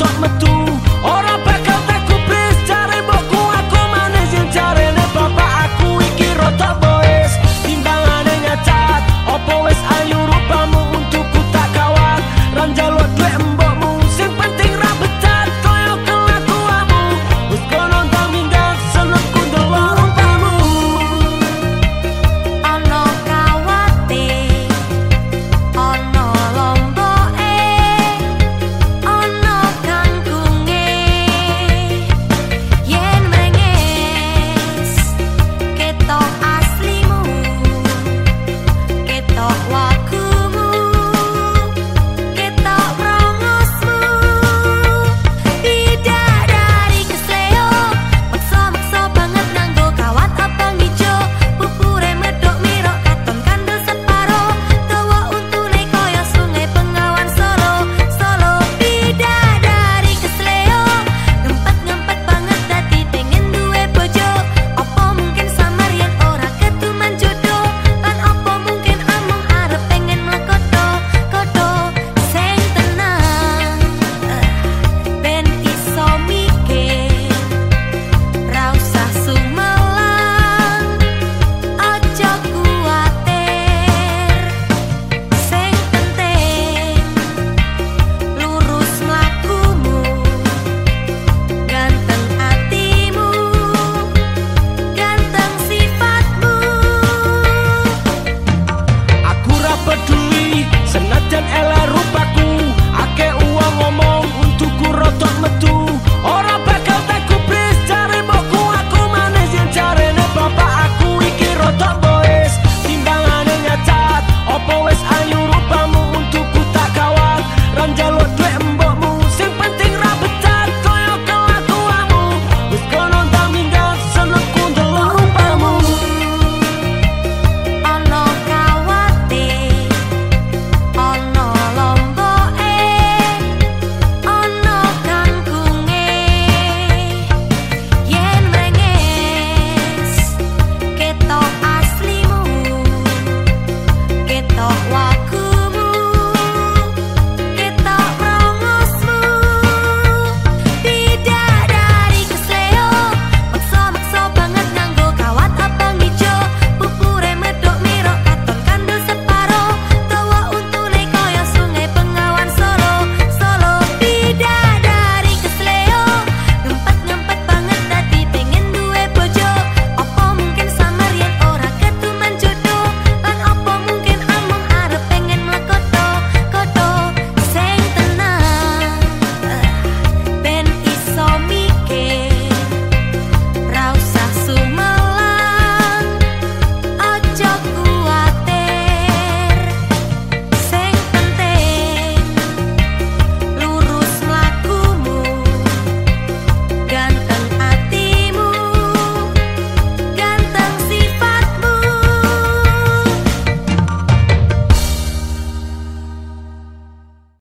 tot me toe